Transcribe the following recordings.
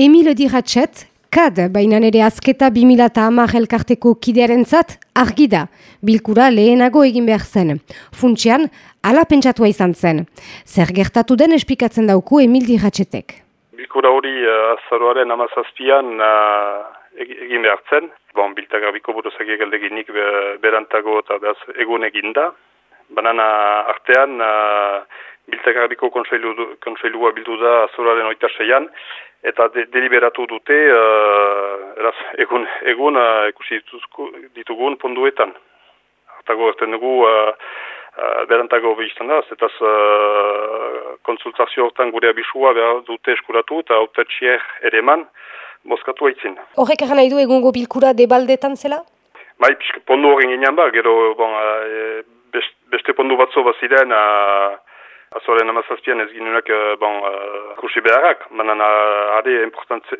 Emil Diratxet, kad, baina ere azketa 2008 elkarteko kidearen zat, argi da, bilkura lehenago egin behar zen. Funtsian, ala pentsatua izan zen. Zer gertatu den espikatzen dauku Emil Diratxetek. Bilkura hori uh, azaroaren amazazpian uh, egin behar zen. Bon, biltagarbiko buruzak egaldeginik berantago eta behaz egun eginda. Banana artean, uh, biltagarbiko kontseilua bildu da azoraren oita seian, eta de, deliberatu dute uh, eraz, egun, egun uh, ikusi ditugun ponduetan. Artago erten dugu uh, uh, berantago behizten da, zetaz uh, konsultazio hortan gure abisua behar dute eskuratu eta autetxier ere eman boskatu haitzin. Horrek egan nahi du egungo bilkura debaldetan zela? Bai, pondu horren ginean ba, gero bon, uh, beste pondu batzo baziren uh, Azoren amazazpian ez ginunak, uh, bon, uh, kursi beharrak, manan uh, are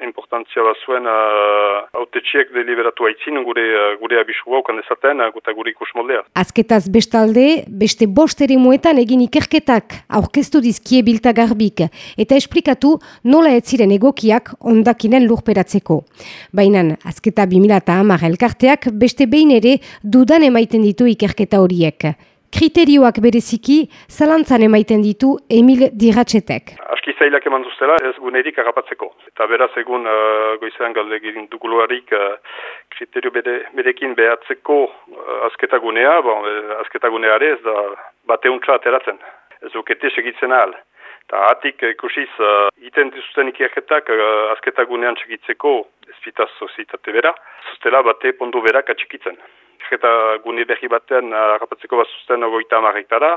importantzia bat zuen uh, haute txiek deliberatu haitzin gure, uh, gure abisua okan ezaten uh, eta gure ikus moldea. Azketaz bestalde, beste bost ere muetan egin ikerketak aurkeztu dizkie bilta garbik eta esplikatu nola ez ziren egokiak ondakinen lurperatzeko. Baina, azketa 2008 elkarteak beste behin ere dudan emaiten ditu ikerketa horiek. Kriterioak bereziki zalantzan emaiten ditu Emil Diratxetek. Aski zailak eman duztela ez gunerik agapatzeko. Eta beraz egun uh, goizean galde egin duguluarik uh, kriterio bere, berekin behatzeko uh, azketagunea, bon, uh, azketaguneare ez da bateuntza ateratzen. Ez dukete segitzen ahal. Eta hatik ikusiz, uh, iten dizuten ikerketak uh, azketagunean segitzeko ez bitaz sozitate bera, zuztela bate pondu berak atxikitzen eta gune berri batean harrapatzeko bat zuzten ogoita amarrektara,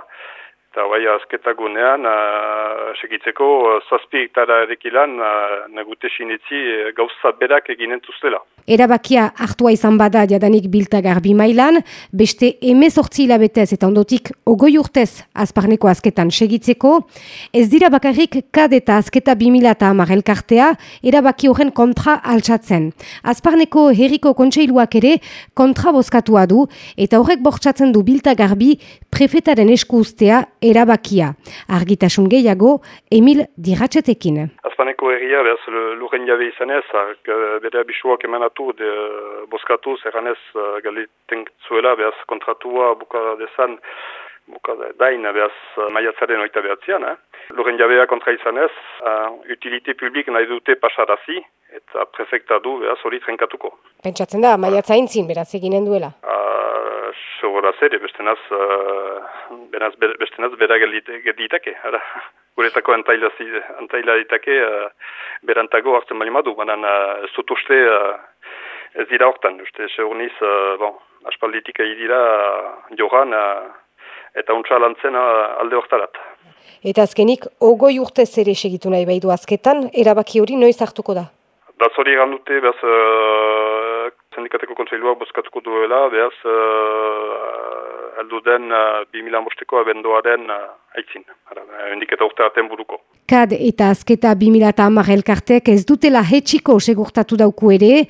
eta bai azketa gunean uh, segitzeko uh, zazpi hektara erekilan uh, sinetzi uh, gauza berak eginen tuztela. Erabakia hartua izan bada jadanik biltagarbi mailan, beste emezortzi hilabetez eta ondotik ogoi urtez azparneko azketan segitzeko, ez dira bakarrik kad eta azketa 2000 eta elkartea erabaki horren kontra altsatzen. Azparneko herriko kontseiluak ere kontra bozkatua du eta horrek bortsatzen du biltagarbi prefetaren esku ustea erabakia. Argitasun gehiago, Emil Diratxetekin. Azpaneko erria, behaz, luren jabe izanez, bere abisuak emanatu, de, boskatu, zerranez, galiten zuela, behaz, kontratua buka dezan, buka dain, behaz, maiatzaren oita behatzean. Eh? Luren jabea kontra izanez, uh, utilite publik nahi dute pasarazi, eta prefekta du, behaz, hori trenkatuko. Pentsatzen da, maiatza intzin, beraz, eginen duela? Zogora zer, bestenaz, uh, benaz, bestenaz bera gelditake, ara. Guretako antaila, antaila ditake, uh, berantago hartzen bali madu, banan uh, ez dut uste uh, ez dira hortan, uste, segurniz, uh, bon, aspalditik egi dira uh, joran, uh, eta untsa lantzen uh, alde hortarat. Eta azkenik, ogoi urtez ere segitu nahi baidu azketan, erabaki hori noiz hartuko da? Datzori egan dute, behaz, uh, sindikateko kontseilua bozkatuko duela, behaz, uh, aldu den uh, 2000 amosteko abendoaren uh, aitzin, indiketa urte aten buruko. Kad eta azketa 2000 eta amar elkartek ez dutela hetxiko segurtatu dauku ere,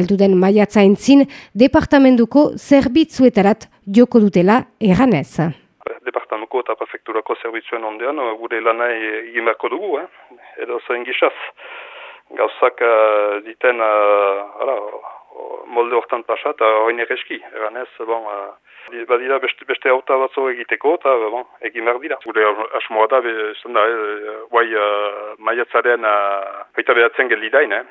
eldu den maiatza entzin, departamentuko zerbitzuetarat joko dutela eganez. Departamentuko eta prefekturako zerbitzuen ondean, gure lanai egin beharko dugu, eh? edo zain gizaz gauzak uh, diten uh, ara, molde hortan pasa eta hori eski. Egan ez, bon, uh, badira beste, beste auta batzo egiteko eta bon, egin behar dira. Gure asmoa da, be, zenda, eh, guai uh, maiatzaren uh, baita behatzen eh?